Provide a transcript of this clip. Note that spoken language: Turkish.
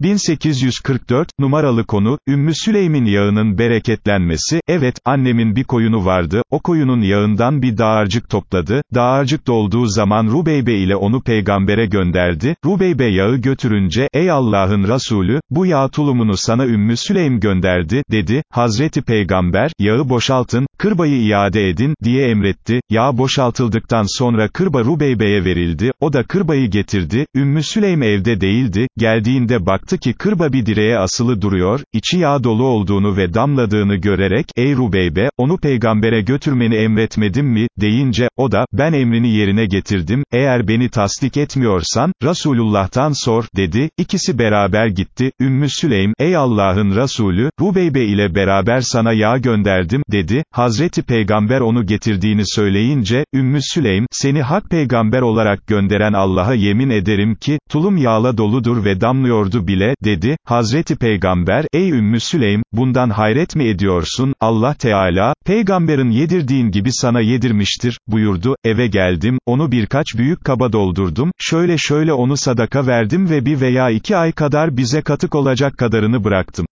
1844, numaralı konu, Ümmü Süleym'in yağının bereketlenmesi, evet, annemin bir koyunu vardı, o koyunun yağından bir dağarcık topladı, dağarcık dolduğu zaman Rubeybe ile onu peygambere gönderdi, Rubeybe yağı götürünce, ey Allah'ın Resulü, bu yağ tulumunu sana Ümmü Süleym gönderdi, dedi, Hazreti Peygamber, yağı boşaltın, kırbayı iade edin, diye emretti, yağ boşaltıldıktan sonra kırba Rubeybe'ye verildi, o da kırbayı getirdi, Ümmü Süleym evde değildi, geldiğinde baktı ki kırba bir direğe asılı duruyor, içi yağ dolu olduğunu ve damladığını görerek, ey Rubeybe, onu peygambere götürmeni emretmedim mi, deyince, o da, ben emrini yerine getirdim, eğer beni tasdik etmiyorsan, Resulullah'tan sor, dedi, ikisi beraber gitti, Ümmü Süleym, ey Allah'ın Resulü, Rubeybe ile beraber sana yağ gönderdim, dedi, Hazreti Peygamber onu getirdiğini söyleyince, Ümmü Süleym, seni hak peygamber olarak gönderen Allah'a yemin ederim ki, tulum yağla doludur ve damlıyordu bile, dedi, Hazreti Peygamber, ey Ümmü Süleym, bundan hayret mi ediyorsun, Allah Teala, peygamberin yedirdiğin gibi sana yedirmiştir, buyurdu, eve geldim, onu birkaç büyük kaba doldurdum, şöyle şöyle onu sadaka verdim ve bir veya iki ay kadar bize katık olacak kadarını bıraktım.